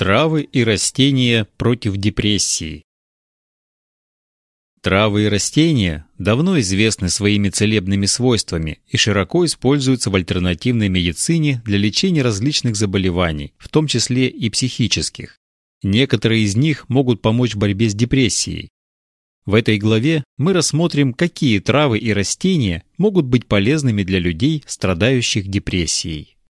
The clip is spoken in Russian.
Травы и растения против депрессии. Травы и растения давно известны своими целебными свойствами и широко используются в альтернативной медицине для лечения различных заболеваний, в том числе и психических. Некоторые из них могут помочь в борьбе с депрессией. В этой главе мы рассмотрим, какие травы и растения могут быть полезными для людей, страдающих депрессией.